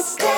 stay.